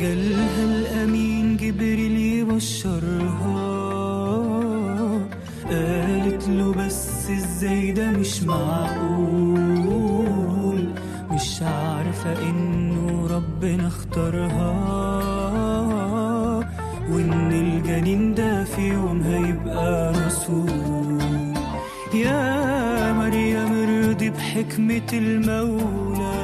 جالها الأمين جبريل يبشرها مش معقول مش عارفة إنه ربنا اختارها. وإن الجنين ده في يوم هيبقى رسول. يا مريم ارضي بحكمة المولى.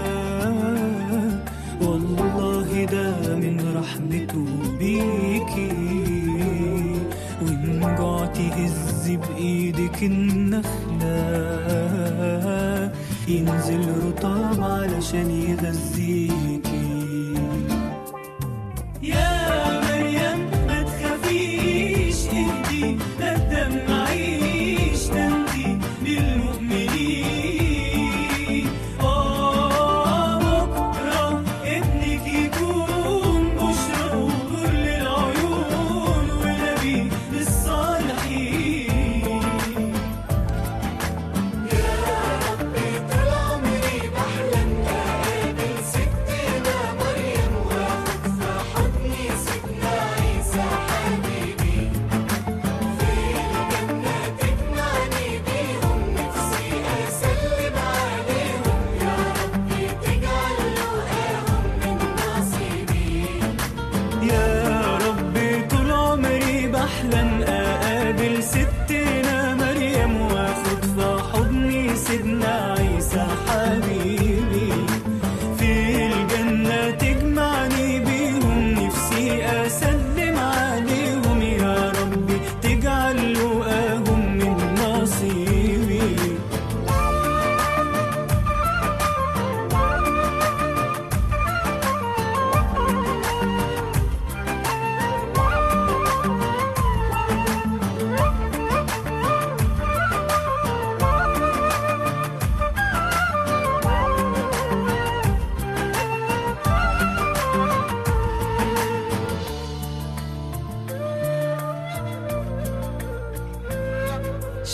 والله ده من رحمته بيكي. هزي بإيدك النخلة. ينزل رطاب علشان يغذيكي will see.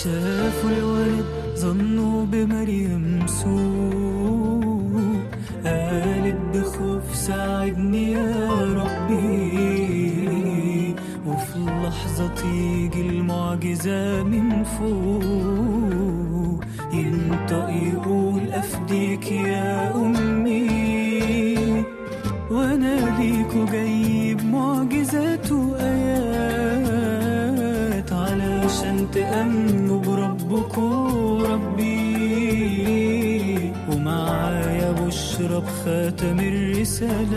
شافوا الولد ظنوا بمريم سوء. قالت بخوف ساعدني يا ربي. وفي لحظة تيجي المعجزة من فوق. ينطق يقول أفديك يا أمي. وأنا ليكوا جايب معجزات وآيات علشان تامنوا ومعايا بشرى بخاتم الرسالات.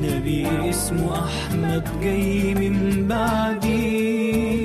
نبي اسمه أحمد جاي من بعدي.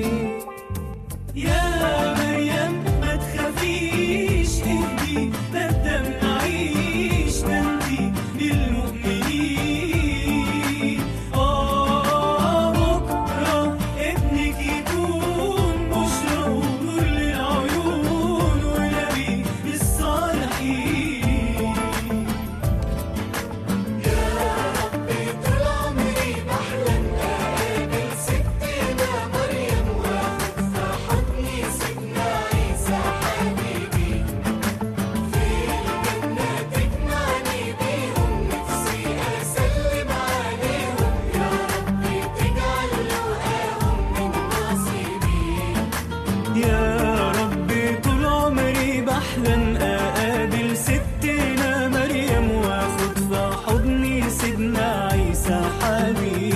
سيدنا عيسى حبيبي.